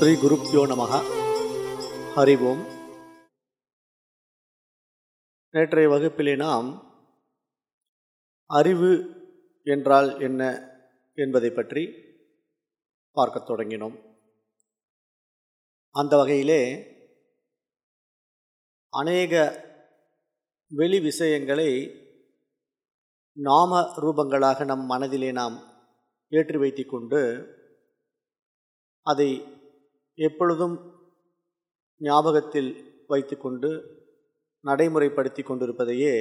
ஸ்ரீ குருப்யோ நமக ஹரி ஓம். நேற்றைய வகுப்பிலே நாம் அறிவு என்றால் என்ன என்பதை பற்றி பார்க்கத் தொடங்கினோம். அந்த வகையிலே அநேக வெளி விஷயங்களை நாம ரூபங்களாக நம் மனதிலே நாம் ஏற்றி வைத்து கொண்டு அதை எப்பொழுதும் ஞாபகத்தில் வைத்துக்கொண்டு நடைமுறைப்படுத்தி கொண்டிருப்பதையே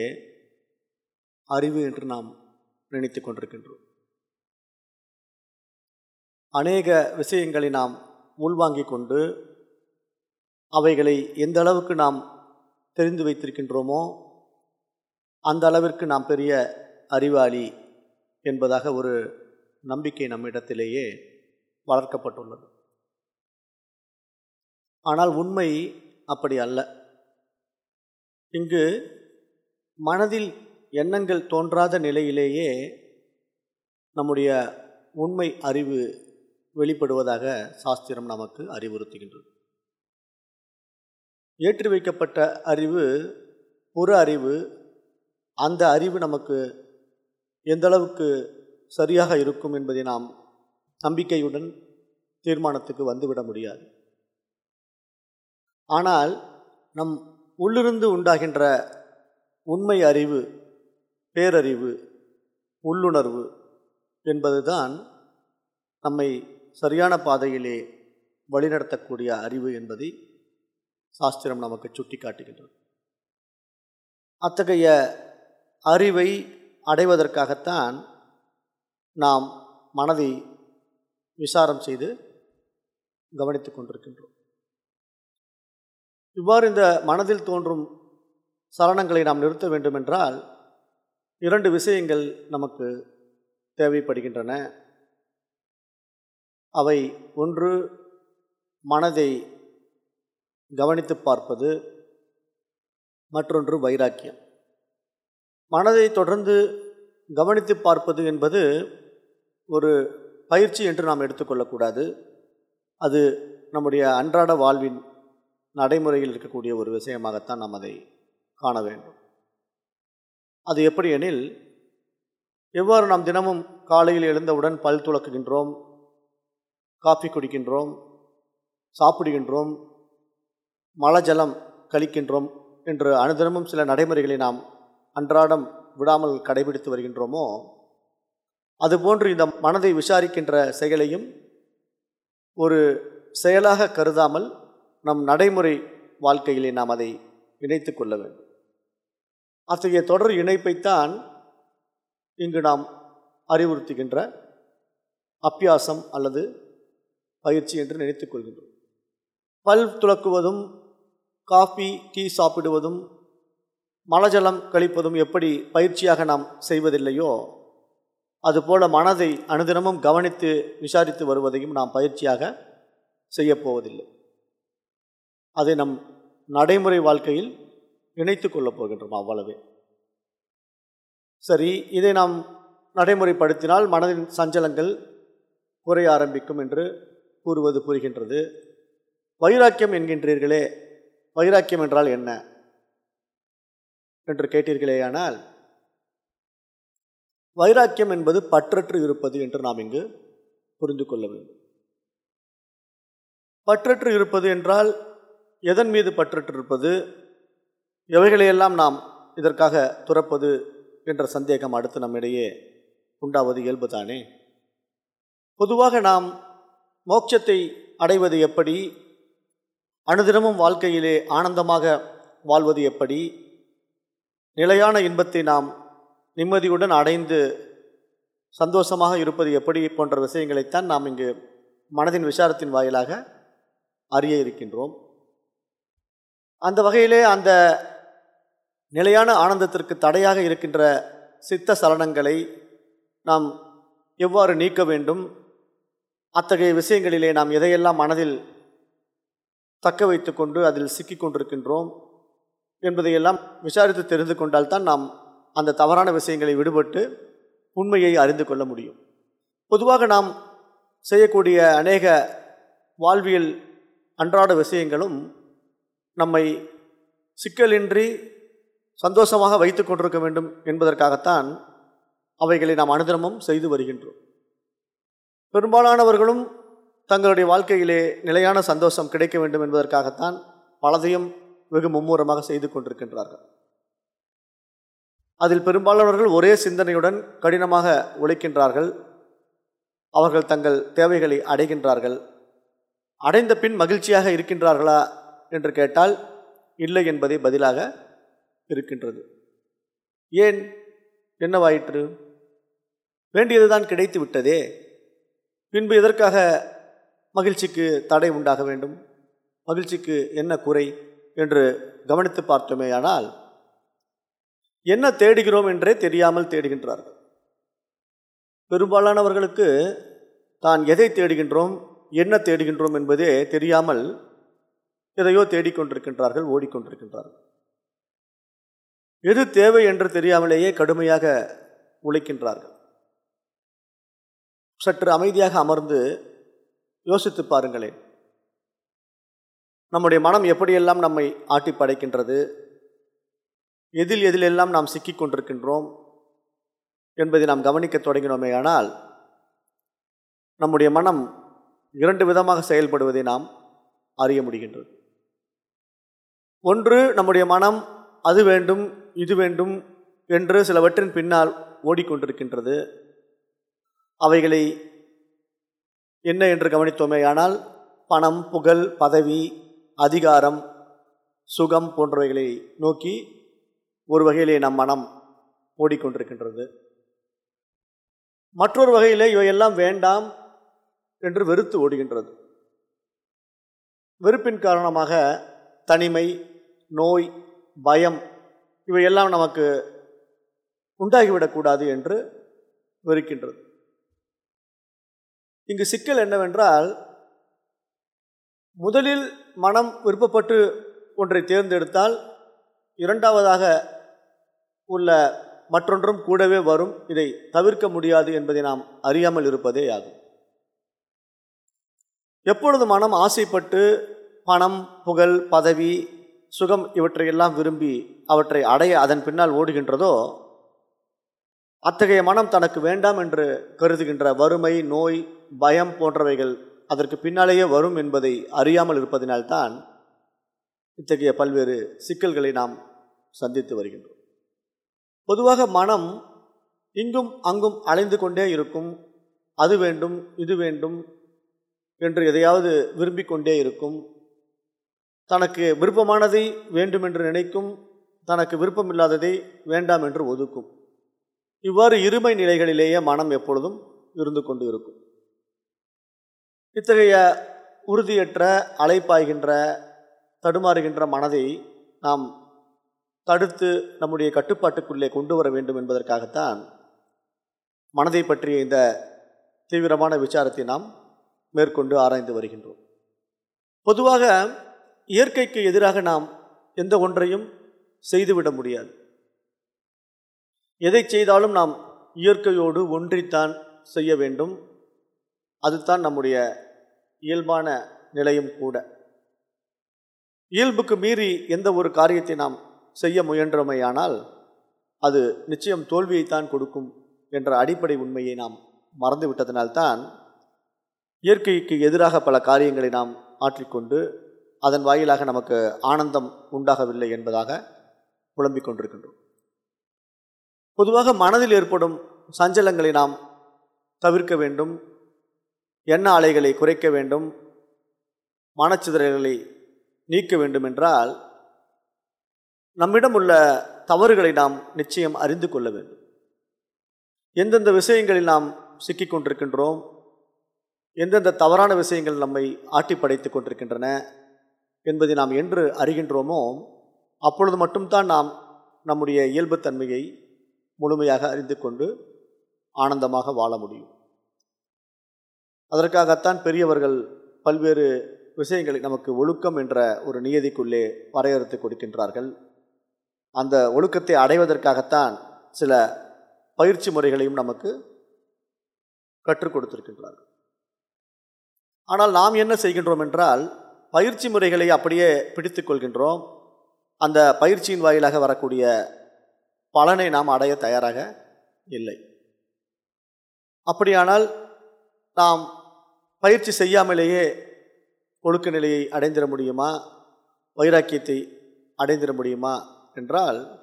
அறிவு என்று நாம் நினைத்து கொண்டிருக்கின்றோம். அநேக விஷயங்களை நாம் உள்வாங்கிக் கொண்டு அவைகளை எந்த அளவுக்கு நாம் தெரிந்து வைத்திருக்கின்றோமோ அந்த அளவிற்கு நாம் பெரிய அறிவாளி என்பதாக ஒரு நம்பிக்கை நம்மிடத்திலேயே வளர்க்கப்பட்டுள்ளது. ஆனால் உண்மை அப்படி அல்ல. இங்கு மனதில் எண்ணங்கள் தோன்றாத நிலையிலேயே நம்முடைய உண்மை அறிவு வெளிப்படுவதாக சாஸ்திரம் நமக்கு அறிவுறுத்துகின்றது. ஏற்றி வைக்கப்பட்ட அறிவு புற அறிவு அந்த அறிவு நமக்கு எந்தளவுக்கு சரியாக இருக்கும் என்பதை நாம் நம்பிக்கையுடன் தீர்மானத்துக்கு வந்துவிட முடியாது. ஆனால் நம் உள்ளிருந்து உண்டாகின்ற உண்மை அறிவு பேரறிவு உள்ளுணர்வு என்பதுதான் நம்மை சரியான பாதையிலே வழிநடத்தக்கூடிய அறிவு என்பதை சாஸ்திரம் நமக்கு சுட்டி காட்டுகின்றது அத்தகைய அறிவை அடைவதற்காகத்தான் நாம் மனதை விசாரம் செய்து கவனித்து கொண்டிருக்கின்றோம். இவ்வாறு இந்த மனதில் தோன்றும் சலனங்களை நாம் நிறுத்த வேண்டுமென்றால் இரண்டு விஷயங்கள் நமக்கு தேவைப்படுகின்றன. அவை ஒன்று மனதை கவனித்து பார்ப்பது மற்றொன்று வைராக்கியம். மனதை தொடர்ந்து கவனித்து பார்ப்பது என்பது ஒரு பயிற்சி என்று நாம் எடுத்துக்கொள்ளக்கூடாது அது நம்முடைய அன்றாட வாழ்வின் நடைமுறையில் இருக்கக்கூடிய ஒரு விஷயமாகத்தான் நாம் அதை காண வேண்டும். அது எப்படி எனில் எவ்வாறு நாம் தினமும் காலையில் எழுந்தவுடன் பல் துளக்குகின்றோம் காஃபி குடிக்கின்றோம் சாப்பிடுகின்றோம் மலஜலம் கழிக்கின்றோம் என்று அனுதினமும் சில நடைமுறைகளை நாம் அன்றாடம் விடாமல் கடைபிடித்து வருகின்றோமோ அதுபோன்று இந்த மனதை விசாரிக்கின்ற செயலையும் ஒரு செயலாக கருதாமல் நம் நடைமுறை வாழ்க்கையிலே நாம் அதை இணைத்து கொள்ள வேண்டும். அத்தகைய தொடர் இணைப்பைத்தான் இங்கு நாம் அறிவுறுத்துகின்ற அப்பியாசம் அல்லது பயிற்சி என்று நினைத்துக் கொள்கின்றோம். பல் துளக்குவதும் காஃபி டீ சாப்பிடுவதும் மலஜலம் கழிப்பதும் எப்படி பயிற்சியாக நாம் செய்வதில்லையோ அதுபோல மனதை அனுதினமும் கவனித்து விசாரித்து வருவதையும் நாம் பயிற்சியாக செய்யப்போவதில்லை அதை நம் நடைமுறை வாழ்க்கையில் இணைத்து கொள்ளப் போகின்றோம் அவ்வளவே. சரி இதை நாம் நடைமுறைப்படுத்தினால் மனதின் சஞ்சலங்கள் குறைய ஆரம்பிக்கும் என்று கூறுவது புரிகின்றது. வைராக்கியம் என்கின்றீர்களே வைராக்கியம் என்றால் என்ன? என்று கேட்டீர்களேயானால் வைராக்கியம் என்பது பற்றற்று இருப்பது என்று நாம் இங்கு புரிந்து கொள்ள வேண்டும். பற்றற்று இருப்பது என்றால் எதன் மீது பற்றற்று எவைகளையெல்லாம் நாம் இதற்காக துறப்பது என்ற சந்தேகம் அடுத்து நம்மிடையே உண்டாவது இயல்புதானே? பொதுவாக நாம் மோட்சத்தை அடைவது எப்படி அனுதினமும் வாழ்க்கையிலே ஆனந்தமாக வாழ்வது எப்படி நிலையான இன்பத்தை நாம் நிம்மதியுடன் அடைந்து சந்தோஷமாக இருப்பது எப்படி போன்ற விஷயங்களைத்தான் நாம் இங்கு மனதின் விசாரத்தின் வாயிலாக அறிய இருக்கின்றோம். அந்த வகையிலே அந்த நிலையான ஆனந்தத்திற்கு தடையாக இருக்கின்ற சித்த சலனங்களை நாம் எவ்வாறு நீக்க வேண்டும்? அத்தகைய விஷயங்களிலே நாம் எதையெல்லாம் மனதில் தக்க வைத்து கொண்டு அதில் சிக்கிக் கொண்டிருக்கின்றோம் என்பதையெல்லாம் விசாரித்து தெரிந்து கொண்டால்தான் நாம் அந்த தவறான விஷயங்களை விடுபட்டு உண்மையை அறிந்து கொள்ள முடியும். பொதுவாக நாம் செய்யக்கூடிய அநேக வாழ்வியல் அன்றாட விஷயங்களும் நம்மை சிக்கலின்றி சந்தோஷமாக வைத்து கொண்டிருக்க வேண்டும் என்பதற்காகத்தான் அவைகளை நாம் அனுதினமும் செய்து வருகின்றோம். பெரும்பாலானவர்களும் தங்களுடைய வாழ்க்கையிலே நிலையான சந்தோஷம் கிடைக்க வேண்டும் என்பதற்காகத்தான் பலதையும் வெகு மும்முரமாக செய்து கொண்டிருக்கின்றார்கள். அதில் பெரும்பாலானவர்கள் ஒரே சிந்தனையுடன் கடினமாக உழைக்கின்றார்கள். அவர்கள் தங்கள் தேவைகளை அடைகின்றார்கள். அடைந்த பின் மகிழ்ச்சியாக இருக்கின்றார்களா என்று கேட்டால் இல்லை என்பதே பதிலாக இருக்கின்றது. ஏன்? என்னவாயிற்று? வேண்டியதுதான் கிடைத்து விட்டதே பின்பு எதற்காக மகிழ்ச்சிக்கு தடை உண்டாக வேண்டும்? மகிழ்ச்சிக்கு என்ன குறை என்று கவனித்து பார்த்தோமேயானால் என்ன தேடுகிறோம் என்றே தெரியாமல் தேடுகின்றார்கள். பெரும்பாலானவர்களுக்கு தான் எதை தேடுகின்றோம் என்ன தேடுகின்றோம் என்பதே தெரியாமல் எதையோ தேடிக்கொண்டிருக்கின்றார்கள் ஓடிக்கொண்டிருக்கின்றார்கள். எது தேவை என்று தெரியாமலேயே கடுமையாக உழைக்கின்றார்கள். சற்று அமைதியாக அமர்ந்து யோசித்து பாருங்களேன். நம்முடைய மனம் எப்படியெல்லாம் நம்மை ஆட்டி படைக்கின்றது? எதில் எதிலெல்லாம் நாம் சிக்கிக் கொண்டிருக்கின்றோம்? என்பதை நாம் கவனிக்க தொடங்கினோமே ஆனால் நம்முடைய மனம் இரண்டு விதமாக செயல்படுவதை நாம் அறிய முடிகின்றது. ஒன்று நம்முடைய மனம் அது வேண்டும் இது வேண்டும் என்று சிலவற்றின் பின்னால் ஓடிக்கொண்டிருக்கின்றது. அவைகளை என்ன என்று கவனித்தோமே ஆனால் பணம் புகழ் பதவி அதிகாரம் சுகம் போன்றவைகளை நோக்கி ஒரு வகையிலே நம் மனம் ஓடிக்கொண்டிருக்கின்றது. மற்றொரு வகையிலே இவையெல்லாம் வேண்டாம் என்று வெறுத்து ஓடுகின்றது. வெறுப்பின் காரணமாக தனிமை நோய் பயம் இவையெல்லாம் நமக்கு உண்டாகிவிடக்கூடாது என்று வெறுக்கின்றது. இங்கு சிக்கல் என்னவென்றால் முதலில் மனம் விருப்பப்பட்டு ஒன்றை தேர்ந்தெடுத்தால் இரண்டாவதாக உள்ள மற்றொன்றும் கூடவே வரும். இதை தவிர்க்க முடியாது என்பதை நாம் அறியாமல் இருப்பதே ஆகும். எப்பொழுது மனம் ஆசைப்பட்டு பணம் புகழ் பதவி சுகம் இவற்றையெல்லாம் விரும்பி அவற்றை அடைய அதன் பின்னால் ஓடுகின்றதோ அத்தகைய மனம் தனக்கு வேண்டாம் என்று கருதுகின்ற வறுமை நோய் பயம் போன்றவைகள் அதற்கு பின்னாலேயே வரும் என்பதை அறியாமல் இருப்பதினால்தான் இத்தகைய பல்வேறு சிக்கல்களை நாம் சந்தித்து வருகின்றோம். பொதுவாக மனம் இங்கும் அங்கும் அலைந்து கொண்டே இருக்கும் அது வேண்டும் இது வேண்டும் என்று எதையாவது விரும்பிக் கொண்டே இருக்கும் தனக்கு விருப்பமானதை வேண்டும் என்று நினைக்கும் தனக்கு விருப்பமில்லாததை வேண்டாம் என்று ஒதுக்கும். இவ்வாறு இருமை நிலைகளிலேயே மனம் எப்பொழுதும் இருந்து கொண்டு இருக்கும். இத்தகைய உறுதியற்ற அலைப்பாய்கின்ற தடுமாறுகின்ற மனதை நாம் தடுத்து நம்முடைய கட்டுப்பாட்டுக்குள்ளே கொண்டு வர வேண்டும் என்பதற்காகத்தான் மனதை பற்றிய இந்த தீவிரமான விசாரத்தை நாம் மேற்கொண்டு ஆராய்ந்து வருகின்றோம். பொதுவாக இயற்கைக்கு எதிராக நாம் எந்த ஒன்றையும் செய்துவிட முடியாது. எதை செய்தாலும் நாம் இயற்கையோடு ஒன்றித்தான் செய்ய வேண்டும். அதுதான் நம்முடைய இயல்பான நிலையும் கூட. இயல்புக்கு மீறி எந்த ஒரு காரியத்தை நாம் செய்ய முயன்றமையானால் அது நிச்சயம் தோல்வியைத்தான் கொடுக்கும் என்ற அடிப்படை உண்மையை நாம் மறந்துவிட்டதனால்தான் இயற்கைக்கு எதிராக பல காரியங்களை நாம் ஆற்றிக்கொண்டு அதன் வாயிலாக நமக்கு ஆனந்தம் உண்டாகவில்லை என்பதாக புலம்பிக் கொண்டிருக்கின்றோம். பொதுவாக மனதில் ஏற்படும் சஞ்சலங்களை நாம் தவிர்க்க வேண்டும் எண்ண அலைகளை குறைக்க வேண்டும் மனச்சிதறல்களை நீக்க வேண்டும் என்றால் நம்மிடம் உள்ள தவறுகளை நாம் நிச்சயம் அறிந்து கொள்ள வேண்டும். எந்தெந்த விஷயங்களில் நாம் சிக்கிக் கொண்டிருக்கின்றோம் எந்தெந்த தவறான விஷயங்கள் நம்மை ஆட்டி படைத்து கொண்டிருக்கின்றன என்பதை நாம் என்று அறிகின்றோமோ அப்பொழுது மட்டும்தான் நாம் நம்முடைய இயல்புத்தன்மையை முழுமையாக அறிந்து கொண்டு ஆனந்தமாக வாழ முடியும். அதற்காகத்தான் பெரியவர்கள் பல்வேறு விஷயங்களை நமக்கு ஒழுக்கம் என்ற ஒரு நியதிக்குள்ளே வரையறுத்து கொடுக்கின்றார்கள். அந்த ஒழுக்கத்தை அடைவதற்காகத்தான் சில பயிற்சி முறைகளையும் நமக்கு கற்றுக் கொடுத்திருக்கின்றார்கள். ஆனால் நாம் என்ன செய்கின்றோம் என்றால் பயிற்சி முறைகளை அப்படியே பிடித்து கொள்கின்றோம். அந்த பயிற்சியின் வாயிலாக வரக்கூடிய பலனை நாம் அடைய தயாராக இல்லை. அப்படியானால் நாம் பயிற்சி செய்யாமலேயே ஒழுக்க நிலையை அடைந்திட முடியுமா? வைராக்கியத்தை அடைந்திட முடியுமா? என்றால்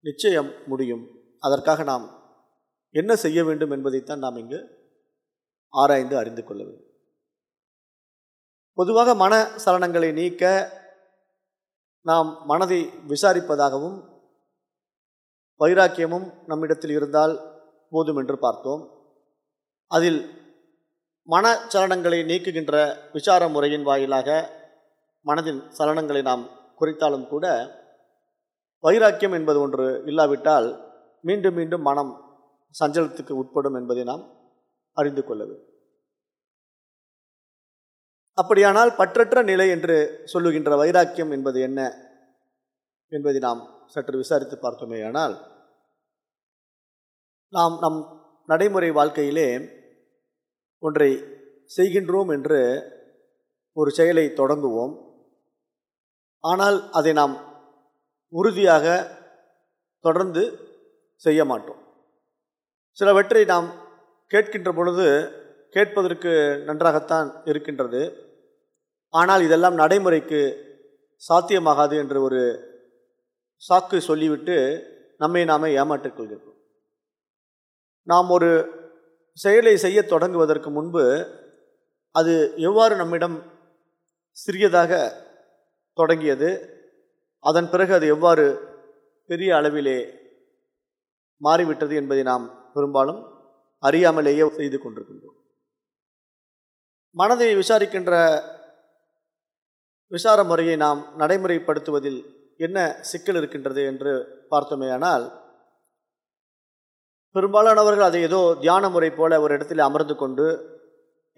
நிச்சயம் முடியும். அதற்காக நாம் என்ன செய்ய வேண்டும் என்பதைத்தான் நாம் இங்கு ஆராய்ந்து அறிந்து கொள்ள வேண்டும். பொதுவாக மன சலனங்களை நீக்க நாம் மனதை விசாரிப்பதாகவும் வைராக்கியமும் நம்மிடத்தில் இருந்தால் போதும் என்று பார்த்தோம். அதில் மனச்சலனங்களை நீக்குகின்ற விசார முறையின் வாயிலாக மனதின் சலனங்களை நாம் குறைத்தாலும் கூட வைராக்கியம் என்பது ஒன்று இல்லாவிட்டால் மீண்டும் மீண்டும் மனம் சஞ்சலத்துக்கு உட்படும் என்பதை நாம் அறிந்து கொள்ள வேண்டும். அப்படியானால் பற்றற்ற நிலை என்று சொல்லுகின்ற வைராக்கியம் என்பது என்ன? என்பதை நாம் சற்று விசாரித்து பார்த்தோமேயானால் நாம் நம் நடைமுறை வாழ்க்கையிலே ஒன்றை செய்கின்றோம் என்று ஒரு செயலை தொடங்குவோம். ஆனால் அதை நாம் உறுதியாக தொடர்ந்து செய்ய மாட்டோம். சிலவற்றை நாம் கேட்கின்ற பொழுது கேட்பதற்கு நன்றாகத்தான் இருக்கின்றது. ஆனால் இதெல்லாம் நடைமுறைக்கு சாத்தியமாகாது என்று ஒரு சாக்கு சொல்லிவிட்டு நம்மை நாமே ஏமாற்றிக் கொள்கிறோம். நாம் ஒரு செயலை செய்ய தொடங்குவதற்கு முன்பு அது எவ்வாறு நம்மிடம் சிறியதாக தொடங்கியது அதன் பிறகு அது எவ்வாறு பெரிய அளவிலே மாறிவிட்டது என்பதை நாம் பெரும்பாலும் அறியாமலேயே செய்து கொண்டிருக்கின்றோம். மனதை விசாரிக்கின்ற விசார முறையை நாம் நடைமுறைப்படுத்துவதில் என்ன சிக்கல் இருக்கின்றது என்று பார்த்தோமேயானால் பெரும்பாலானவர்கள் அதை ஏதோ தியான முறை போல ஒரு இடத்தில் அமர்ந்து கொண்டு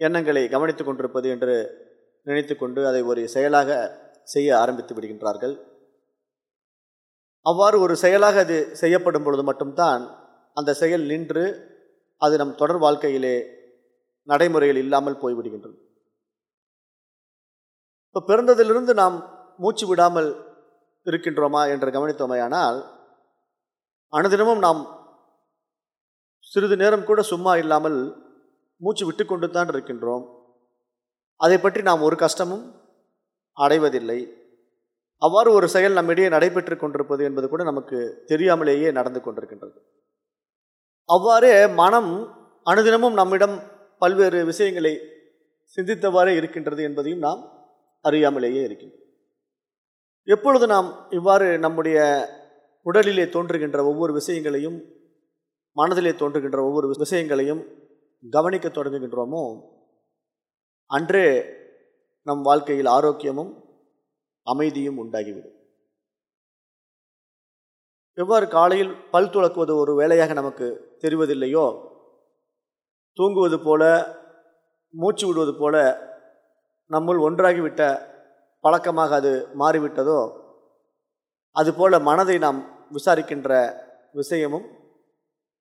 எண்ணங்களை கவனித்து கொண்டிருப்பது என்று நினைத்து கொண்டு அதை ஒரு செயலாக செய்ய ஆரம்பித்து விடுகின்றார்கள். அவ்வாறு ஒரு செயலாக அது செய்யப்படும் பொழுது மட்டும்தான் அந்த செயல் நின்று அது நம் தொடர் வாழ்க்கையிலே நடைமுறையில் இல்லாமல் போய்விடுகின்றது. இப்போ பிறந்ததிலிருந்து நாம் மூச்சு விடாமல் இருக்கின்றோமா என்று கவனித்தோமையானால் அனுதினமும் நாம் சிறிது நேரம் கூட சும்மா இல்லாமல் மூச்சு விட்டு கொண்டு தான் இருக்கின்றோம். அதை பற்றி நாம் ஒரு கஷ்டமும் அடைவதில்லை. அவ்வாறு ஒரு செயல் நம்மிடையே நடைபெற்று கொண்டிருப்பது என்பது கூட நமக்கு தெரியாமலேயே நடந்து கொண்டிருக்கின்றது. அவ்வாறே மனம் அனுதினமும் நம்மிடம் பல்வேறு விஷயங்களை சிந்தித்தவாறே இருக்கின்றது என்பதையும் நாம் அறியாமலேயே இருக்கின்றது. எப்பொழுது நாம் இவ்வாறு நம்முடைய உடலிலே தோன்றுகின்ற ஒவ்வொரு விஷயங்களையும் மனதிலே தோன்றுகின்ற ஒவ்வொரு விஷயங்களையும் கவனிக்க தொடங்குகின்றோமோ அன்றே நம் வாழ்க்கையில் ஆரோக்கியமும் அமைதியும் உண்டாகிவிடும். எவ்வாறு காலையில் பல் துளக்குவது ஒரு வேலையாக நமக்கு தெரிவதில்லையோ தூங்குவது போல மூச்சு விடுவது போல நம்முள் ஒன்றாகிவிட்ட பழக்கமாக அது மாறிவிட்டதோ அதுபோல் மனதை நாம் விசாரிக்கின்ற விஷயமும்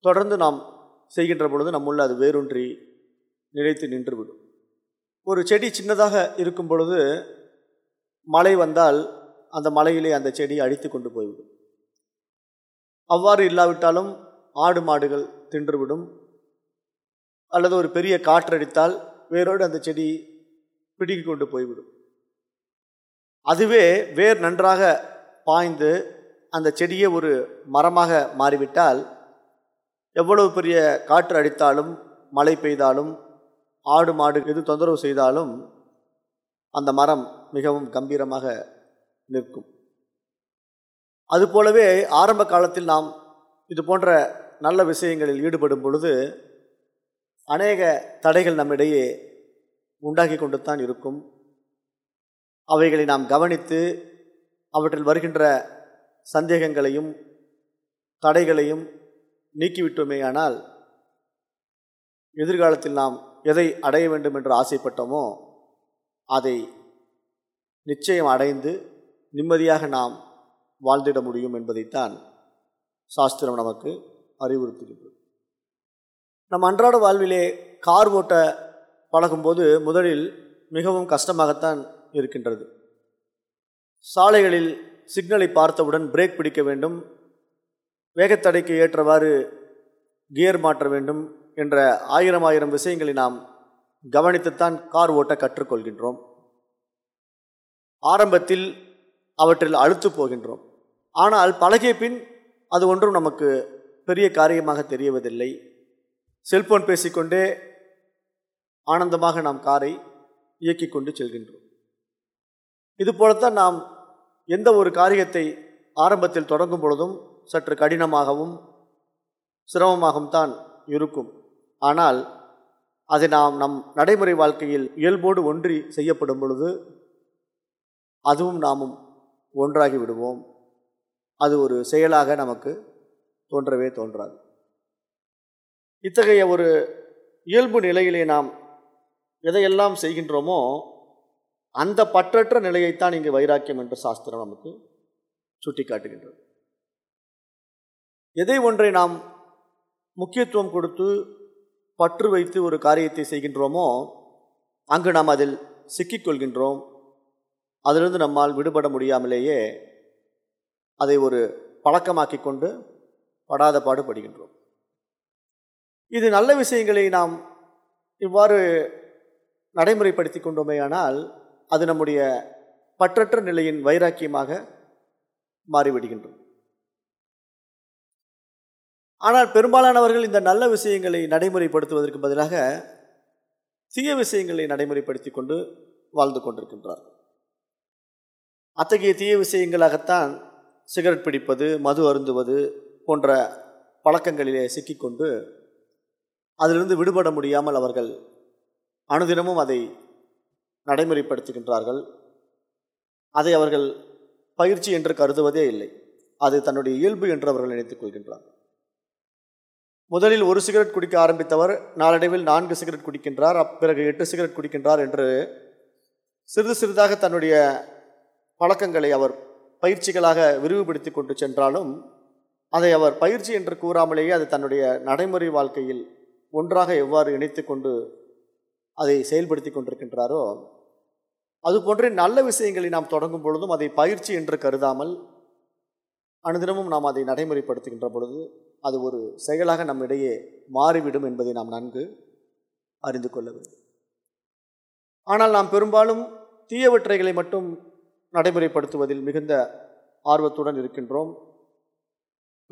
தொடர்ந்து நாம் செய்கின்ற பொழுது நம்முள்ள அது வேரூன்றி நிலைத்து நின்றுவிடும். ஒரு செடி சின்னதாக இருக்கும் பொழுது மழை வந்தால் அந்த மலையிலே அந்த செடி அழித்து கொண்டு போய்விடும். அவ்வாறு இல்லாவிட்டாலும் ஆடு மாடுகள் தின்றுவிடும். அல்லது ஒரு பெரிய காற்றடித்தால் வேரோடு அந்த செடி பிடுங்கி கொண்டு போய்விடும். அதுவே வேர் நன்றாக பாய்ந்து அந்த செடியே ஒரு மரமாக மாறிவிட்டால் எவ்வளவு பெரிய காற்று அடித்தாலும் மழை பெய்தாலும் ஆடு மாடு எது தொந்தரவு செய்தாலும் அந்த மரம் மிகவும் கம்பீரமாக நிற்கும். அதுபோலவே ஆரம்ப காலத்தில் நாம் இது போன்ற நல்ல விஷயங்களில் ஈடுபடும் பொழுது அநேக தடைகள் நம்மிடையே உண்டாகி கொண்டு தான் இருக்கும். அவைகளை நாம் கவனித்து அவற்றில் வருகின்ற சந்தேகங்களையும் தடைகளையும் நீக்கிவிட்டோமேயானால் எதிர்காலத்தில் நாம் எதை அடைய வேண்டும் என்று ஆசைப்பட்டோமோ அதை நிச்சயம் அடைந்து நிம்மதியாக நாம் வாழ்ந்திட முடியும் என்பதைத்தான் சாஸ்திரம் நமக்கு அறிவுறுத்துகின்றது. நம் அன்றாட வாழ்விலே கார் ஓட்ட பழகும்போது முதலில் மிகவும் கஷ்டமாகத்தான் இருக்கின்றது. சாலைகளில் சிக்னலை பார்த்தவுடன் பிரேக் பிடிக்க வேண்டும் வேகத்தடைக்கு ஏற்றவாறு கியர் மாற்ற வேண்டும் என்ற ஆயிரம் ஆயிரம் விஷயங்களை நாம் கவனித்துத்தான் கார் ஓட்ட கற்றுக்கொள்கின்றோம். ஆரம்பத்தில் அவற்றில் அழுத்து போகின்றோம். ஆனால் பழகிய பின் அது ஒன்றும் நமக்கு பெரிய காரியமாக தெரியவதில்லை. செல்போன் பேசிக்கொண்டே ஆனந்தமாக நாம் காரை இயக்கி கொண்டு செல்கின்றோம். இதுபோலத்தான் நாம் எந்த ஒரு காரியத்தை ஆரம்பத்தில் தொடங்கும் பொழுதும் சற்று கடினமாகவும் சிரமமாகவும் தான் இருக்கும். ஆனால் அதை நாம் நம் நடைமுறை வாழ்க்கையில் இயல்போடு ஒன்றி செய்யப்படும் பொழுது அதுவும் நாமும் ஒன்றாகி விடுவோம். அது ஒரு செயலாக நமக்கு தோன்றவே தோன்றாது. இத்தகைய ஒரு இயல்பு நிலையிலே நாம் எதையெல்லாம் செய்கின்றோமோ அந்த பற்றற்ற நிலையைத்தான் இங்கு வைராக்கியம் என்ற சாஸ்திரம் நமக்கு சுட்டி காட்டுகின்றது எதை ஒன்றை நாம் முக்கியத்துவம் கொடுத்து பற்று வைத்து ஒரு காரியத்தை செய்கின்றோமோ அங்கு நாம் அதில் சிக்கிக்கொள்கின்றோம் அதிலிருந்து நம்மால் விடுபட முடியாமலேயே அதை ஒரு பழக்கமாக்கி கொண்டு படாத பாடுபடுகின்றோம் இது நல்ல விஷயங்களை நாம் இவ்வாறு நடைமுறைப்படுத்தி கொண்டோமேயானால் அது நம்முடைய பற்றற்ற நிலையின் வைராக்கியமாக மாறிவிடுகின்றோம் ஆனால் பெரும்பாலானவர்கள் இந்த நல்ல விஷயங்களை நடைமுறைப்படுத்துவதற்கு பதிலாக தீய விஷயங்களை நடைமுறைப்படுத்தி கொண்டு வாழ்ந்து கொண்டிருக்கின்றார் அத்தகைய தீய விஷயங்களாகத்தான் சிகரெட் பிடிப்பது மது அருந்துவது போன்ற பழக்கங்களிலே சிக்கிக்கொண்டு அதிலிருந்து விடுபட முடியாமல் அவர்கள் அனுதினமும் அதை நடைமுறைப்படுத்துகின்றார்கள். அதை அவர்கள் பயிற்சி என்று கருதுவதே இல்லை. அது தன்னுடைய இயல்பு என்று அவர்கள் நினைத்துக் கொள்கின்றார். முதலில் ஒரு சிகரெட் குடிக்க ஆரம்பித்தவர் நாளடைவில் நான்கு சிகரெட் குடிக்கின்றார் பிறகு எட்டு சிகரெட் குடிக்கின்றார் என்று சிறிது சிறிதாக தன்னுடைய பழக்கங்களை அவர் பயிற்சிகளாக விரிவுபடுத்தி கொண்டு சென்றாலும் அதை அவர் பயிற்சி என்று கூறாமலேயே அது தன்னுடைய நடைமுறை வாழ்க்கையில் ஒன்றாக எவ்வாறு இணைத்து கொண்டு அதை செயல்படுத்தி கொண்டிருக்கின்றாரோ? அதுபோன்ற நல்ல விஷயங்களை நாம் தொடங்கும் பொழுதும் அதை பயிற்சி என்று கருதாமல் அனுதினமும் நாம் அதை நடைமுறைப்படுத்துகின்ற பொழுது அது ஒரு செயலாக நம்மிடையே மாறிவிடும் என்பதை நாம் நன்கு அறிந்து கொள்ள வேண்டும். ஆனால் நாம் பெரும்பாலும் தீயவற்றைகளை மட்டும் நடைமுறைப்படுத்துவதில் மிகுந்த ஆர்வத்துடன் இருக்கின்றோம்.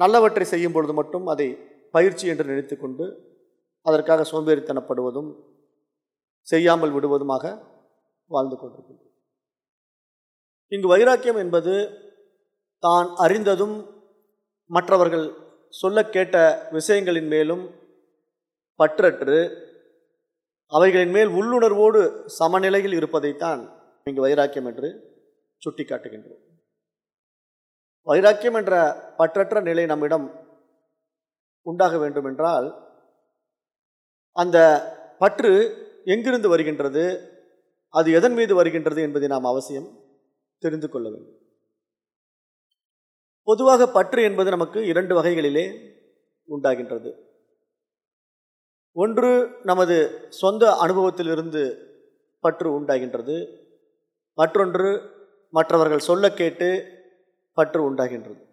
நல்லவற்றை செய்யும் பொழுது மட்டும் அதை பயிற்சி என்று நினைத்து கொண்டு அதற்காக சோம்பேறித்தனப்படுவதும் செய்யாமல் விடுவதுமாக வாழ்ந்து கொண்டிருக்கின்றோம். இங்கு வைராக்கியம் என்பது தான் அறிந்ததும் மற்றவர்கள் சொல்ல கேட்ட விஷயங்களின் மேலும் பற்றற்று அவைகளின் மேல் உள்ளுணர்வோடு சமநிலையில் இருப்பதைத்தான் இங்கு வைராக்கியம் என்று சுட்டி காட்டுகின்றோம் வைராக்கியம் என்ற பற்றற்ற நிலை நம்மிடம் உண்டாக வேண்டுமென்றால் அந்த பற்று எங்கிருந்து வருகின்றது அது எதன் மீது வருகின்றது என்பதை நாம் அவசியம் தெரிந்து கொள்ள வேண்டும். பொதுவாக பற்று என்பது நமக்கு இரண்டு வகைகளிலே உண்டாகின்றது. ஒன்று நமது சொந்த அனுபவத்திலிருந்து பற்று உண்டாகின்றது. மற்றொன்று மற்றவர்கள் சொல்ல கேட்டு பற்று உண்டாகின்றது.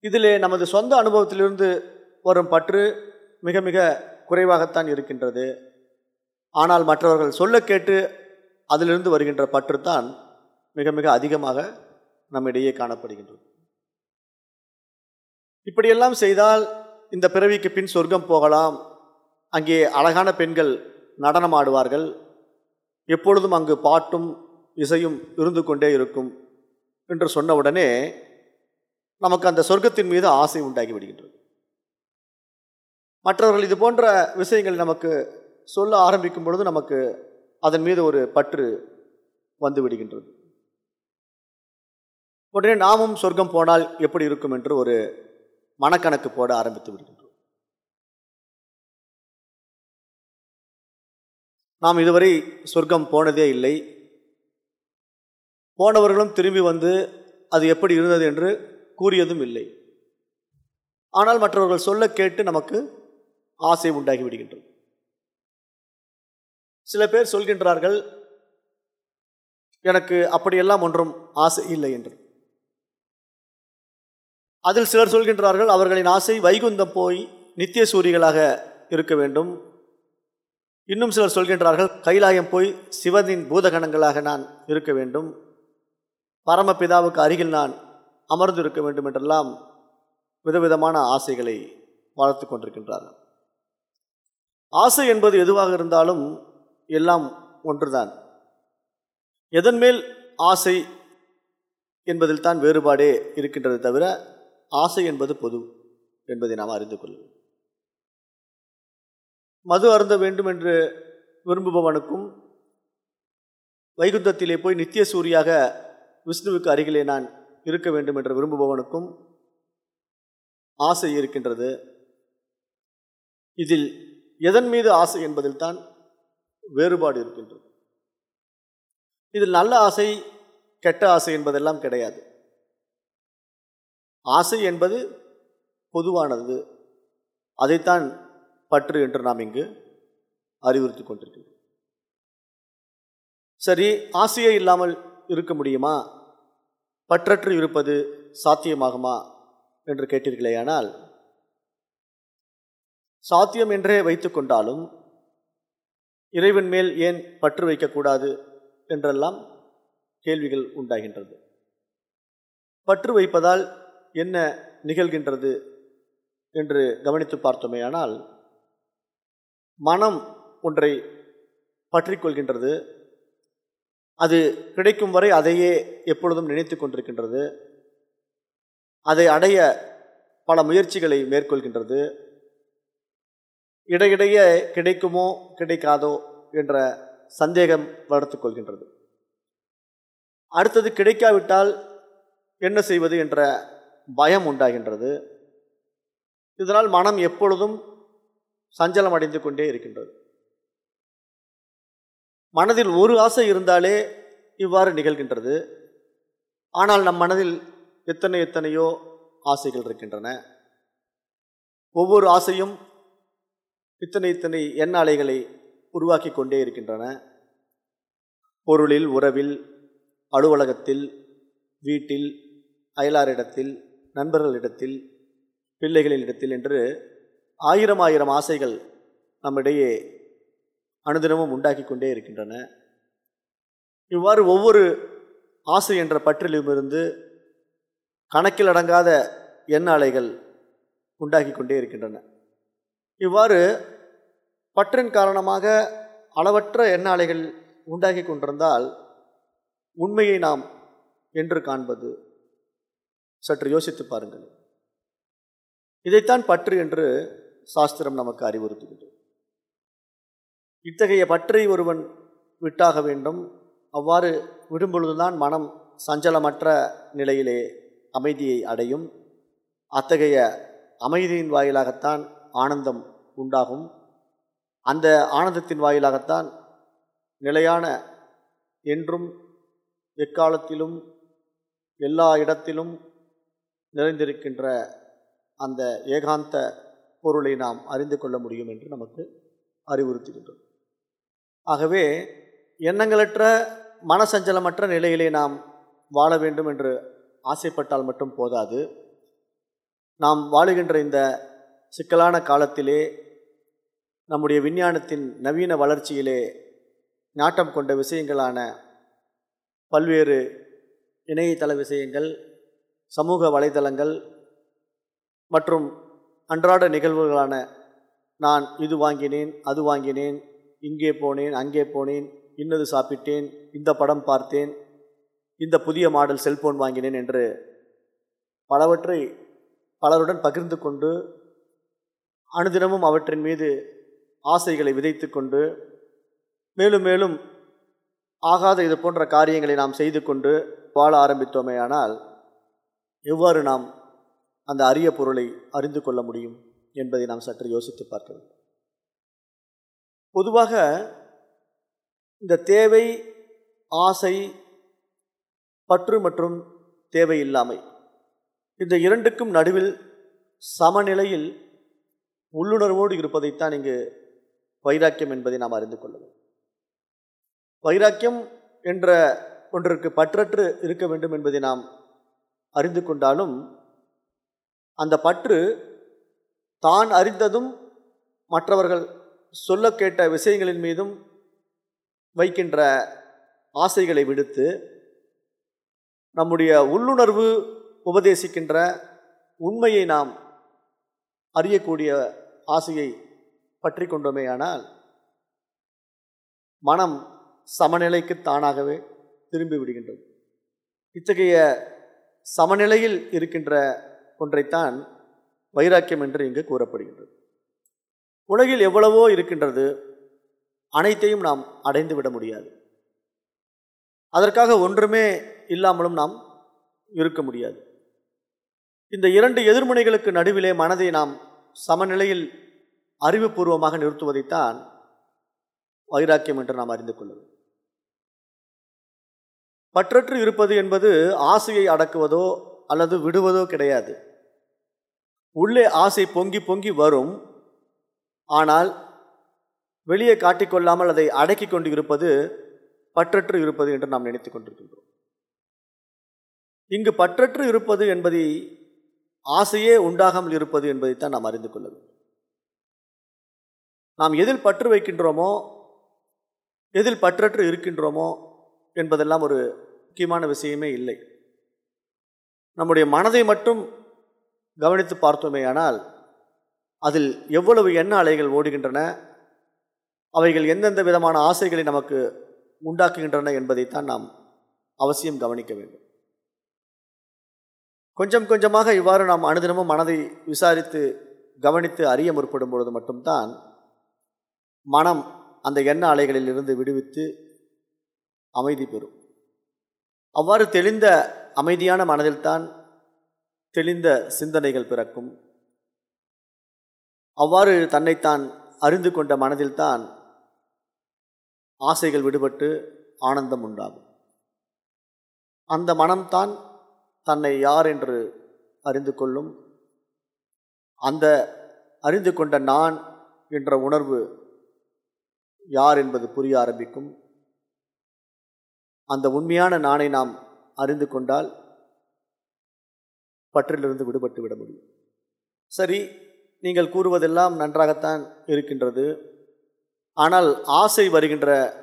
இதிலே நமது சொந்த அனுபவத்திலிருந்து வரும் பற்று மிக மிக குறைவாகத்தான் இருக்கின்றது. ஆனால் மற்றவர்கள் சொல்ல கேட்டு அதிலிருந்து வருகின்ற பற்று தான் மிக மிக அதிகமாக நம்மிடையே காணப்படுகின்றது. இப்படியெல்லாம் செய்தால் இந்த பிறவிக்கு பின் சொர்க்கம் போகலாம். அங்கே அழகான பெண்கள் நடனம் ஆடுவார்கள். எப்பொழுதும் அங்கு பாட்டும் இசையும் இருந்து கொண்டே இருக்கும் என்று சொன்னவுடனே நமக்கு அந்த சொர்க்கத்தின் மீது ஆசை உண்டாகி விடுகின்றது. மற்றவர்கள் இது போன்ற விஷயங்கள் நமக்கு சொல்ல ஆரம்பிக்கும் பொழுது நமக்கு அதன் மீது ஒரு பற்று வந்து விடுகின்றது உடனே நாமும் சொர்க்கம் போனால் எப்படி இருக்கும் என்று ஒரு மனக்கணக்கு போட ஆரம்பித்து விடுகின்றோம். நாம் இதுவரை சொர்க்கம் போனதே இல்லை. போனவர்களும் திரும்பி வந்து அது எப்படி இருந்தது என்று கூறியதும் இல்லை. ஆனால் மற்றவர்கள் சொல்ல கேட்டு நமக்கு ஆசை உண்டாகி விடுகின்றது. சில பேர் சொல்கின்றார்கள் எனக்கு அப்படியெல்லாம் ஒன்றும் ஆசை இல்லை என்று. அதில் சிலர் சொல்கின்றார்கள் அவர்களின் ஆசை வைகுந்தம் போய் நித்திய சூரிகளாக இருக்க வேண்டும். இன்னும் சிலர் சொல்கின்றார்கள் கைலாயம் போய் சிவனின் பூதகணங்களாக நான் இருக்க வேண்டும். பரமபிதாவுக்கு அருகில் நான் அமர்ந்து இருக்க வேண்டும் என்றெல்லாம் விதவிதமான ஆசைகளை வளர்த்து கொண்டிருக்கின்றார்கள். ஆசை என்பது எதுவாக இருந்தாலும் எல்லாம் ஒன்றுதான். எதன் மேல் ஆசை என்பதில் தான் வேறுபாடே இருக்கின்றது தவிர ஆசை என்பது பொது என்பதை நாம் அறிந்து கொள்வோம். மது அருந்த வேண்டும் என்று விரும்புபவனுக்கும் வைகுந்தத்திலே போய் நித்திய சூரியாக விஷ்ணுவுக்கு அருகிலே நான் இருக்க வேண்டும் என்று விரும்புபவனுக்கும் ஆசை இருக்கின்றது. இதில் எதன் மீது ஆசை என்பதில் தான் வேறுபாடு இருக்கின்றது. இதில் நல்ல ஆசை கெட்ட ஆசை என்பதெல்லாம் கிடையாது. ஆசை என்பது பொதுவானது. அதைத்தான் பற்று என்று நாம் இங்கு அறிவுறுத்தி கொண்டிருக்கிறோம். சரி ஆசையே இல்லாமல் இருக்க முடியுமா? பற்றற்று இருப்பது சாத்தியமாகுமா? என்று கேட்டீர்களேயானால் சாத்தியம் என்றே வைத்து கொண்டாலும் இறைவன் மேல் ஏன் பற்று வைக்கக்கூடாது என்றெல்லாம் கேள்விகள் உண்டாகின்றது. பற்று வைப்பதால் என்ன நிகழ்கின்றது என்று கவனித்து பார்த்தோமேயானால் மனம் ஒன்றை பற்றி கொள்கின்றது அது கிடைக்கும் வரை அதையே எப்பொழுதும் நினைத்து கொண்டிருக்கின்றது. அதை அடைய பல முயற்சிகளை மேற்கொள்கின்றது. இடையிடையே கிடைக்குமோ கிடைக்காதோ என்ற சந்தேகம் வளர்த்து கொள்கின்றது. அடுத்தது கிடைக்காவிட்டால் என்ன செய்வது என்ற பயம் உண்டாகின்றது. இதனால் மனம் எப்பொழுதும் சஞ்சலம் அடைந்து கொண்டே இருக்கின்றது. மனதில் ஒரு ஆசை இருந்தாலே இவ்வாறு நிகழ்கின்றது. ஆனால் நம் மனதில் எத்தனை எத்தனையோ ஆசைகள் இருக்கின்றன. ஒவ்வொரு ஆசையும் இத்தனை இத்தனை எண்ணாலைகளை உருவாக்கி கொண்டே இருக்கின்றன. பொருளில் உறவில் அலுவலகத்தில் வீட்டில் அயலாரிடத்தில் நண்பர்களிடத்தில் பிள்ளைகளிடத்தில் என்று ஆயிரம் ஆயிரம் ஆசைகள் நம்மிடையே அனுதினமும் உண்டாக்கி கொண்டே இருக்கின்றன. இவ்வாறு ஒவ்வொரு ஆசை என்ற பற்றிலுமிருந்து கணக்கில் அடங்காத எண்ணாலைகள் உண்டாக்கி கொண்டே இருக்கின்றன. இவ்வாறு பற்றின் காரணமாக அளவற்ற எண்ணாலைகள் உண்டாகி கொண்டிருந்தால் உண்மையை நாம் என்று காண்பது சற்று யோசித்து பாருங்கள். இதைத்தான் பற்று என்று சாஸ்திரம் நமக்கு அறிவுறுத்துகிறது. இத்தகைய பற்றை ஒருவன் விட்டாக வேண்டும். அவ்வாறு விடும்பொழுதுதான் மனம் சஞ்சலமற்ற நிலையிலே அமைதியை அடையும். அத்தகைய அமைதியின் வாயிலாகத்தான் ஆனந்தம் உண்டாகும். அந்த ஆனந்தத்தின் வாயிலாகத்தான் நிலையான என்றும் எக்காலத்திலும் எல்லா இடத்திலும் நிறைந்திருக்கின்ற அந்த ஏகாந்த பொருளை நாம் அறிந்து கொள்ள முடியும் என்று நமக்கு அறிவுறுத்துகின்றோம். ஆகவே எண்ணங்களற்ற மனசஞ்சலமற்ற நிலையிலே நாம் வாழ வேண்டும் என்று ஆசைப்பட்டால் மட்டும் போதாது. நாம் வாழுகின்ற இந்த சிக்கலான காலத்திலே நம்முடைய விஞ்ஞானத்தின் நவீன வளர்ச்சியிலே நாட்டம் கொண்ட விஷயங்களான பல்வேறு இணையதள விஷயங்கள் சமூக வலைதளங்கள் மற்றும் அன்றாட நிகழ்வுகளான நான் இது வாங்கினேன் அது வாங்கினேன் இங்கே போனேன் அங்கே போனேன் இன்னது சாப்பிட்டேன் இந்த படம் பார்த்தேன் இந்த புதிய மாடல் செல்போன் வாங்கினேன் என்று பலவற்றை பலருடன் பகிர்ந்து கொண்டு அனுதினமும் அவற்றின் மீது ஆசைகளை விதைத்து கொண்டு மேலும் மேலும் ஆகாத இது போன்ற காரியங்களை நாம் செய்து கொண்டு வாழ ஆரம்பித்தோமேயானால் எவ்வாறு நாம் அந்த அரிய பொருளை அறிந்து கொள்ள முடியும் என்பதை நாம் சற்று யோசித்து பார்க்க வேண்டும். பொதுவாக இந்த தேவை ஆசை பற்று மற்றும் தேவை இல்லாமை இந்த இரண்டுக்கும் நடுவில் சமநிலையில் உள்ளுணர்வோடு இருப்பதைத்தான் இங்கு வைராக்கியம் என்பதை நாம் அறிந்து கொள்ள வேண்டும். வைராக்கியம் என்ற ஒன்றிற்கு பற்றற்று இருக்க வேண்டும் என்பதை நாம் அறிந்து கொண்டாலும் அந்த பற்று தான் அறிந்ததும் மற்றவர்கள் சொல்ல கேட்ட விஷயங்களின் மீதும் வைக்கின்ற ஆசைகளை விடுத்து நம்முடைய உள்ளுணர்வு உபதேசிக்கின்ற உண்மையை நாம் அறியக்கூடிய ஆசையை பற்றி கொண்டோமேயானால் மனம் சமநிலைக்கு தானாகவே திரும்பி விடுகின்றது. இத்தகைய சமநிலையில் இருக்கின்ற ஒன்றைத்தான் வைராக்கியம் என்று இங்கு கூறப்படுகின்றது. உலகில் எவ்வளவோ இருக்கின்றது அனைத்தையும் நாம் அடைந்து விட முடியாது. அதற்காக ஒன்றுமே இல்லாமலும் நாம் இருக்க முடியாது. இந்த இரண்டு எதிர்முனைகளுக்கு நடுவிலே மனதை நாம் சமநிலையில் அறிவுபூர்வமாக நிறுத்துவதைத்தான் வைராக்கியம் என்று நாம் அறிந்து கொள்ளுவோம் பற்றற்று இருப்பது என்பது ஆசையை அடக்குவதோ அல்லது விடுவதோ கிடையாது. உள்ளே ஆசை பொங்கி பொங்கி வரும். ஆனால் வெளியே காட்டிக்கொள்ளாமல் அதை அடக்கி கொண்டு இருப்பது பற்றற்று இருப்பது என்று நாம் நினைத்து கொண்டிருக்கின்றோம். இங்கு பற்றற்று இருப்பது என்பதை ஆசையே உண்டாகாமல் இருப்பது என்பதைத்தான் நாம் அறிந்து கொள்ள வேண்டும். நாம் எதில் பற்று வைக்கின்றோமோ எதில் பற்றற்று இருக்கின்றோமோ என்பதெல்லாம் ஒரு முக்கியமான விஷயமே இல்லை. நம்முடைய மனதை மட்டும் கவனித்து பார்த்தோமேயானால் அதில் எவ்வளவு எண்ண அலைகள் ஓடுகின்றன அவைகள் எந்தெந்த விதமான ஆசைகளை நமக்கு உண்டாக்குகின்றன என்பதைத்தான் நாம் அவசியம் கவனிக்க வேண்டும். கொஞ்சம் கொஞ்சமாக இவ்வாறு நாம் அனுதினமும் மனதை விசாரித்து கவனித்து அறிய முற்படும் பொழுது மட்டும்தான் மனம் அந்த எண்ண அலைகளில் இருந்து விடுவித்து அமைதி பெறும். அவ்வாறு தெளிந்த அமைதியான மனதில்தான் தெளிந்த சிந்தனைகள் பிறக்கும். அவ்வாறு தன்னைத்தான் அறிந்து கொண்ட மனதில்தான் ஆசைகள் விடுபட்டு ஆனந்தம் உண்டாகும். அந்த மனம்தான் தன்னை யார் என்று அறிந்து கொள்ளும். அந்த அறிந்து கொண்ட நான் என்ற உணர்வு யார் என்பது புரிய ஆரம்பிக்கும். அந்த உண்மையான நானை நாம் அறிந்து கொண்டால் பற்றிலிருந்து விடுபட்டு விட முடியும். சரி நீங்கள் கூறுவதெல்லாம் நன்றாகத்தான் இருக்கின்றது. ஆனால் ஆசை வருகின்ற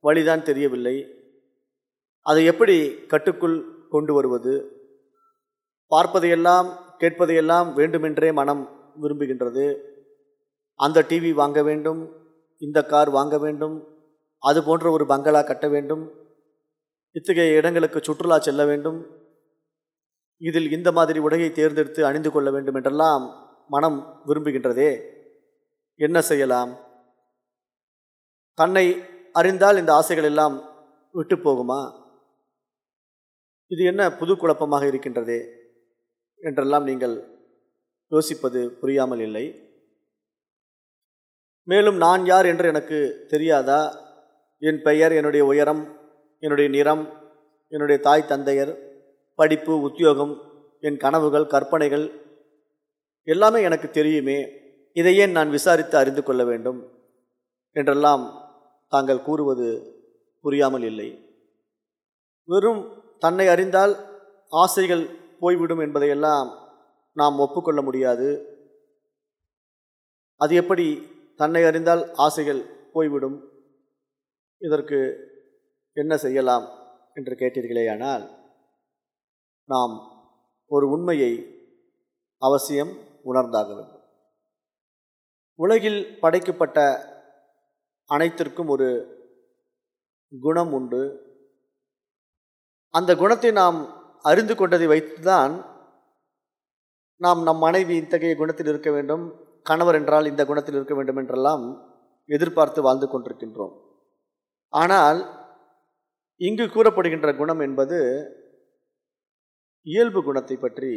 வழிதான் தெரியவில்லை. அதை எப்படி கட்டுக்குள் கொண்டு வருவது? பார்ப்பதையெல்லாம் கேட்பதையெல்லாம் வேண்டுமென்றே மனம் விரும்புகின்றது. அந்த டிவி வாங்க வேண்டும். இந்த கார் வாங்க வேண்டும் அது போன்ற ஒரு பங்களா கட்ட வேண்டும் இத்தகைய இடங்களுக்கு சுற்றுலா செல்ல வேண்டும் இதில் இந்த மாதிரி உடையை தேர்ந்தெடுத்து அணிந்து கொள்ள வேண்டும் என்றெல்லாம் மனம் விரும்புகின்றதே. என்ன செய்யலாம்? தன்னை அறிந்தால் இந்த ஆசைகள் எல்லாம் விட்டு போகுமா? இது என்ன புது குழப்பமாக இருக்கின்றதே என்றெல்லாம் நீங்கள் யோசிப்பது புரியாமல் இல்லை. மேலும் நான் யார் என்று எனக்கு தெரியாதா? என் பெயர் என்னுடைய உயரம் என்னுடைய நிறம் என்னுடைய தாய் தந்தையர் படிப்பு உத்தியோகம் என் கனவுகள் கற்பனைகள் எல்லாமே எனக்கு தெரியுமே. இதை ஏன் நான் விசாரித்து அறிந்து கொள்ள வேண்டும்? என்றெல்லாம் தாங்கள் கூறுவது புரியாமல் இல்லை. வெறும் தன்னை அறிந்தால் ஆசைகள் போய்விடும் என்பதையெல்லாம் நாம் ஒப்புக்கொள்ள முடியாது. அது எப்படி தன்னை அறிந்தால் ஆசைகள் போய்விடும். இதற்கு என்ன செய்யலாம் என்று கேட்டீர்களேயானால் நாம் ஒரு உண்மையை அவசியம் உணர்ந்தாக வேண்டும். உலகில் படைக்கப்பட்ட அனைத்திற்கும் ஒரு குணம் உண்டு. அந்த குணத்தை நாம் அறிந்து கொண்டதை வைத்துதான் நாம் நம் மனைவி இத்தகைய குணத்தில் இருக்க வேண்டும். கணவர் என்றால் இந்த குணத்தில் இருக்க வேண்டும் என்றெல்லாம் எதிர்பார்த்து வாழ்ந்து கொண்டிருக்கின்றோம். ஆனால் இங்கு கூறப்படுகின்ற குணம் என்பது இயல்பு குணத்தை பற்றி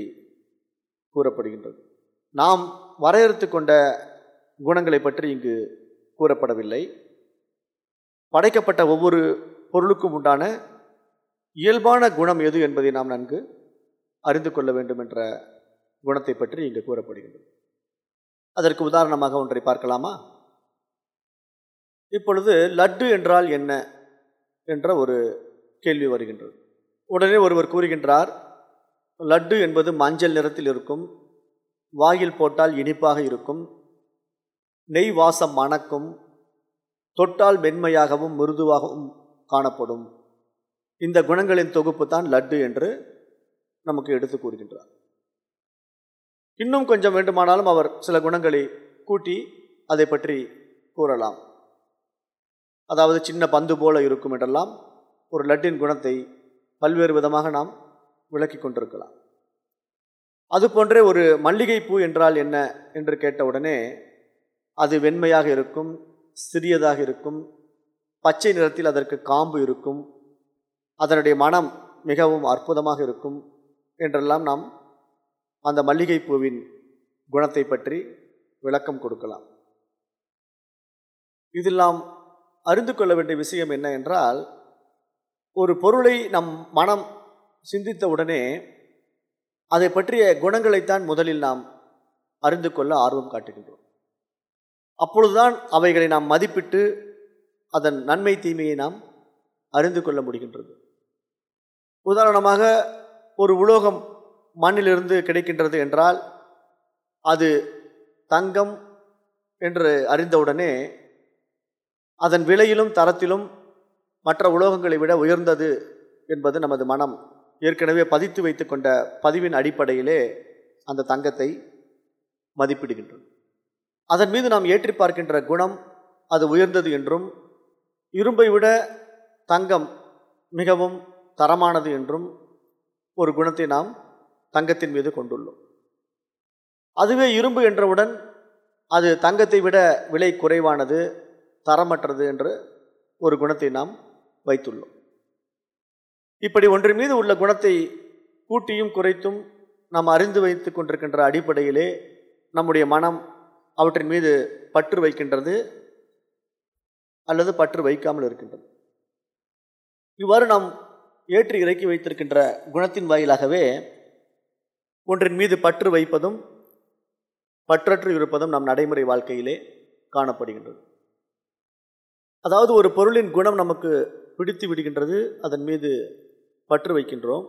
கூறப்படுகின்றது. நாம் வரையறுத்து கொண்ட குணங்களை பற்றி இங்கு கூறப்படவில்லை. படைக்கப்பட்ட ஒவ்வொரு பொருளுக்கும் உண்டான இயல்பான குணம் எது என்பதை நாம் நன்கு அறிந்து கொள்ள வேண்டும் என்ற குணத்தை பற்றி இங்கு கூறப்படுகின்றது. அதற்கு உதாரணமாக ஒன்றை பார்க்கலாமா? இப்பொழுது லட்டு என்றால் என்ன? என்ற ஒரு கேள்வி வருகின்றது. உடனே ஒருவர் கூறுகின்றார் லட்டு என்பது மஞ்சள் நிறத்தில் இருக்கும் வாயில் போட்டால் இனிப்பாக இருக்கும் நெய் வாசம் மணக்கும் தொட்டால் மென்மையாகவும் மிருதுவாகவும் காணப்படும். இந்த குணங்களின் தொகுப்பு தான் லட்டு என்று நமக்கு எடுத்து கூறுகின்றார். இன்னும் கொஞ்சம் வேண்டுமானாலும் அவர் சில குணங்களை கூட்டி அதை பற்றி கூறலாம். அதாவது சின்ன பந்து போல இருக்கும் என்றெல்லாம் ஒரு லட்டின் குணத்தை பல்வேறு விதமாக நாம் விளக்கி கொண்டிருக்கலாம். அதுபோன்றே ஒரு மல்லிகை பூ என்றால் என்ன என்று கேட்டவுடனே அது வெண்மையாக இருக்கும் சிறியதாக இருக்கும் பச்சை நிறத்தில் அதற்கு காம்பு இருக்கும் அதனுடைய மனம் மிகவும் அற்புதமாக இருக்கும் என்றெல்லாம் நாம் அந்த மல்லிகைப்பூவின் குணத்தை பற்றி விளக்கம் கொடுக்கலாம். இதில் நாம் அறிந்து கொள்ள வேண்டிய விஷயம் என்ன என்றால் ஒரு பொருளை நம் மனம் சிந்தித்த உடனே அதை பற்றிய குணங்களைத்தான் முதலில் நாம் அறிந்து கொள்ள ஆர்வம் காட்டுகின்றோம். அப்பொழுதுதான் அவைகளை நாம் மதிப்பிட்டு அதன் நன்மை தீமையை நாம் அறிந்து கொள்ள முடிகின்றது. உதாரணமாக ஒரு உலோகம் மண்ணிலிருந்து கிடைக்கின்றது என்றால் அது தங்கம் என்று அறிந்தவுடனே அதன் விலையிலும் தரத்திலும் மற்ற உலோகங்களை விட உயர்ந்தது என்பது நமது மனம். ஏற்கனவே பதித்து வைத்து கொண்ட பதிவின் அடிப்படையிலே அந்த தங்கத்தை மதிப்பிடுகின்றது அதன் மீது நாம் ஏற்றி பார்க்கின்ற குணம் அது உயர்ந்தது என்றும் இரும்பை விட தங்கம் மிகவும் தரமானது என்றும் ஒரு குணத்தை நாம் தங்கத்தின் மீது கொண்டுள்ளோம். அதுவே இரும்பு என்றவுடன் அது தங்கத்தை விட விலை குறைவானது தரமற்றது என்று ஒரு குணத்தை நாம் வைத்துள்ளோம். இப்படி ஒன்றின் மீது உள்ள குணத்தை கூட்டியும் குறைத்தும் நாம் அறிந்து வைத்து கொண்டிருக்கின்ற அடிப்படையிலே நம்முடைய மனம் அவற்றின் மீது பற்று வைக்கின்றது அல்லது பற்று வைக்காமல் இருக்கின்றது. இவ்வாறு நாம் ஏற்றி இறக்கி வைத்திருக்கின்ற குணத்தின் வாயிலாகவே ஒன்றின் மீது பற்று வைப்பதும் பற்றற்று இருப்பதும் நம் நடைமுறை வாழ்க்கையிலே காணப்படுகின்றது. அதாவது ஒரு பொருளின் குணம் நமக்கு பிடித்து விடுகின்றது அதன் மீது பற்று வைக்கின்றோம்.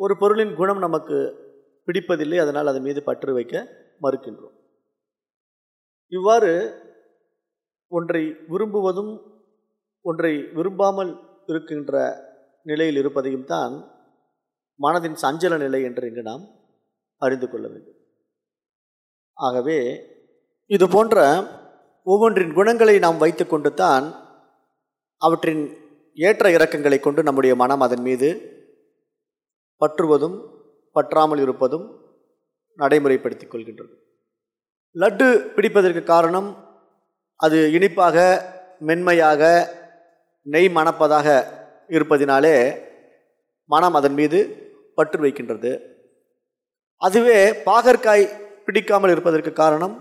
ஒரு பொருளின் குணம் நமக்கு பிடிப்பதில்லை அதனால் அதன் மீது பற்று வைக்க மறுக்கின்றோம். இவ்வாறு ஒன்றை விரும்புவதும் ஒன்றை விரும்பாமல் இருக்கின்ற நிலையில் இருப்பதையும் தான் மனதின் சஞ்சல நிலை என்று இங்கு நாம் அறிந்து கொள்ள வேண்டும். ஆகவே இது போன்ற ஒவ்வொன்றின் குணங்களை நாம் வைத்துக்கொண்டு தான் அவற்றின் ஏற்ற இறக்கங்களை கொண்டு நம்முடைய மனம் அதன் மீது பற்றுவதும் பற்றாமல் இருப்பதும் நடைமுறைப்படுத்திக் கொள்கின்றது. லட்டு பிடிப்பதற்கு காரணம் அது இனிப்பாக மென்மையாக நெய் மணப்பதாக இருப்பதினாலே மனம் அதன் மீது பற்று வைக்கின்றது. அதுவே பாகற்காய் பிடிக்காமல் இருப்பதற்கு காரணம்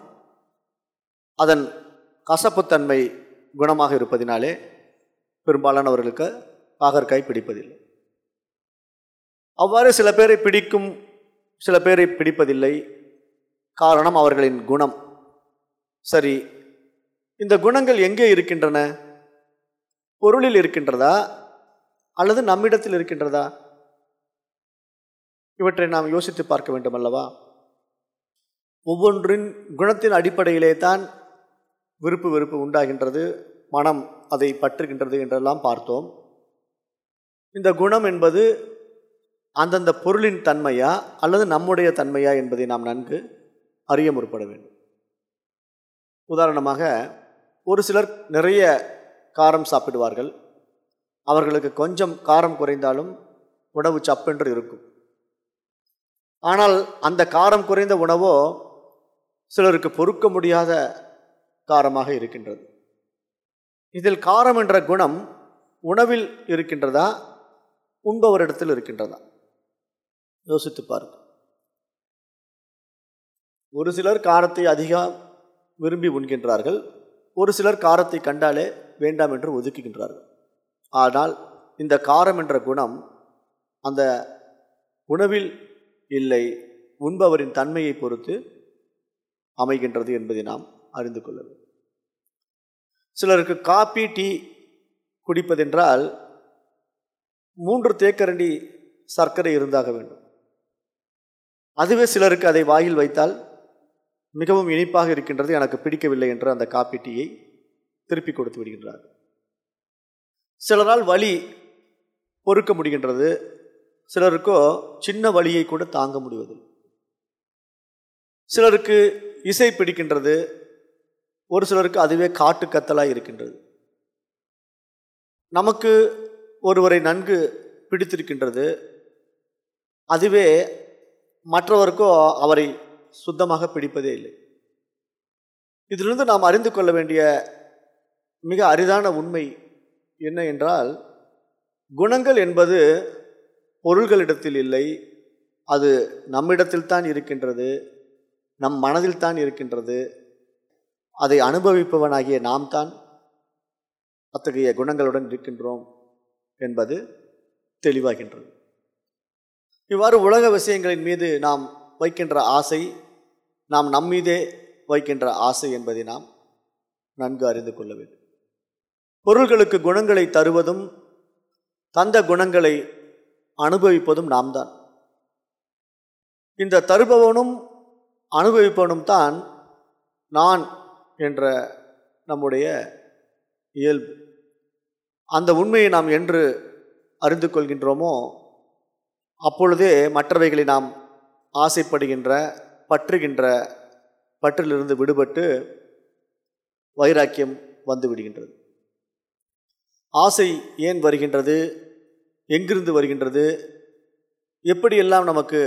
அதன் கசப்புத்தன்மை குணமாக இருப்பதினாலே பெரும்பாலானவர்களுக்கு பாகற்காய் பிடிப்பதில்லை. அவ்வாறு சில பேரை பிடிக்கும் சில பேரை பிடிப்பதில்லை. காரணம் அவர்களின் குணம். சரி இந்த குணங்கள் எங்கே இருக்கின்றன? பொருளில் இருக்கின்றதா? அல்லது நம்மிடத்தில் இருக்கின்றதா? இவற்றை நாம் யோசித்து பார்க்க வேண்டும் அல்லவா ஒவ்வொன்றின் குணத்தின் அடிப்படையிலே தான் விருப்பு வெறுப்பு உண்டாகின்றது மனம் அதை பற்றுகின்றது என்றெல்லாம் பார்த்தோம். இந்த குணம் என்பது அந்தந்த பொருளின் தன்மையா அல்லது நம்முடைய தன்மையா என்பதை நாம் நன்கு அறிய முற்பட வேண்டும். உதாரணமாக ஒரு சிலர் நிறைய காரம் சாப்பிடுவார்கள். அவர்களுக்கு கொஞ்சம் காரம் குறைந்தாலும் உணவு சப்பென்று இருக்கும். ஆனால் அந்த காரம் குறைந்த உணவோ சிலருக்கு பொறுக்க முடியாத காரமாக இருக்கின்றது. இதில் காரம் என்ற குணம் உணவில் இருக்கின்றதா? உண்பவரிடத்தில் இருக்கின்றதா? யோசித்து பாருங்கள். ஒரு சிலர் காரத்தை அதிகம் விரும்பி உண்கின்றார்கள். ஒரு சிலர் காரத்தை கண்டாலே வேண்டாம் என்று ஒதுக்குகின்றார்கள். ஆனால் இந்த காரம் என்ற குணம் அந்த உணவில் இல்லை உண்பவரின் தன்மையை பொறுத்து அமைகின்றது என்பதை நாம் அறிந்து கொள்ள வேண்டும். சிலருக்கு காப்பி டீ குடிப்பதென்றால் மூன்று தேக்கரண்டி சர்க்கரை இருந்தாக வேண்டும். அதுவே சிலருக்கு அதை வாயில் வைத்தால் மிகவும் இனிப்பாக இருக்கின்றது எனக்கு பிடிக்கவில்லை என்று அந்த காப்பி டீயை திருப்பி கொடுத்து விடுகின்றார் சிலரால் வலி பொறுக்க முடிகின்றது சிலருக்கோ சின்ன வழியை கூட தாங்க முடிவதில்லை. சிலருக்கு இசை பிடிக்கின்றது ஒரு சிலருக்கு அதுவே காட்டு கத்தலாக இருக்கின்றது. நமக்கு ஒருவரை நன்கு பிடித்திருக்கின்றது அதுவே மற்றவருக்கோ அவரை சுத்தமாக பிடிப்பதே இல்லை. இதிலிருந்து நாம் அறிந்து கொள்ள வேண்டிய மிக அரிதான உண்மை என்ன என்றால் குணங்கள் என்பது பொருள்களிடத்தில் இல்லை. அது நம்மிடத்தில் தான் இருக்கின்றது. நம் மனதில் தான் இருக்கின்றது. அதை அனுபவிப்பவனாகிய நாம் தான் அத்தகைய குணங்களுடன் இருக்கின்றோம் என்பது தெளிவாகின்றது. இவ்வாறு உலக விஷயங்களின் மீது நாம் வைக்கின்ற ஆசை நாம் நம்மீதே வைக்கின்ற ஆசை என்பதை நாம் நன்கு அறிந்து கொள்ள வேண்டும். பொருள்களுக்கு குணங்களை தருவதும் தந்த குணங்களை அனுபவிப்பதும் நாம் தான் இந்த தருபவனும் அனுபவிப்பவனும் தான் நான் என்ற நம்முடைய இயல்பு. அந்த உண்மையை நாம் என்று அறிந்து கொள்கின்றோமோ அப்பொழுதே மற்றவைகளை நாம் ஆசைப்படுகின்ற பற்றுகின்ற பற்றிலிருந்து விடுபட்டு வைராக்கியம் வந்து விடுகின்றது. ஆசை ஏன் வருகின்றது? எங்கிருந்து வருகின்றது? எப்படியெல்லாம் நமக்கு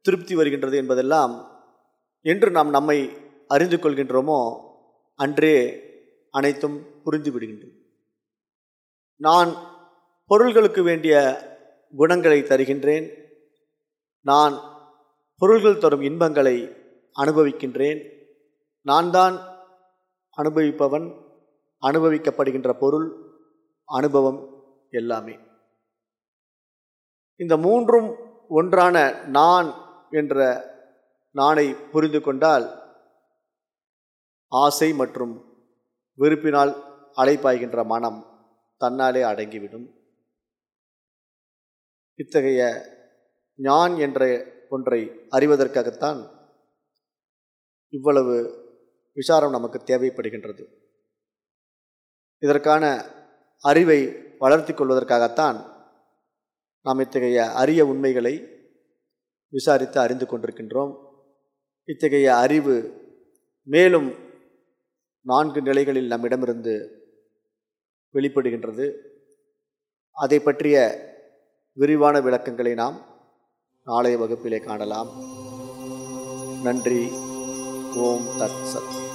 திருப்தி வருகின்றது என்பதெல்லாம் என்று நாம் நம்மை அறிந்து கொள்கின்றோமோ அன்றே அனைத்தும் புரிந்து விடுகின்றது நான் பொருள்களுக்கு வேண்டிய குணங்களை தருகின்றேன். நான் பொருள்கள் தரும் இன்பங்களை அனுபவிக்கின்றேன். நான் தான் அனுபவிப்பவன் அனுபவிக்கப்படுகின்ற பொருள் அனுபவம் எல்லாமே. இந்த மூன்றும் ஒன்றான நான் என்ற நானை புரிந்து கொண்டால் ஆசை மற்றும் வெறுப்பினால் அலைப்பாய்கின்ற மனம் தன்னாலே அடங்கிவிடும். இத்தகைய ஞான் என்ற ஒன்றை அறிவதற்காகத்தான் இவ்வளவு விசாரம் நமக்கு தேவைப்படுகின்றது. இதற்கான அறிவை வளர்த்தி கொள்வதற்காகத்தான் நாம் இத்தகைய அரிய உண்மைகளை விசாரித்து அறிந்து கொண்டிருக்கின்றோம். இத்தகைய அறிவு மேலும் நான்கு நிலைகளில் நம்மிடமிருந்து வெளிப்படுகின்றது. அதை பற்றிய விரிவான விளக்கங்களை நாம் நாளைய வகுப்பிலே காணலாம். நன்றி. ஓம் தத் சத்.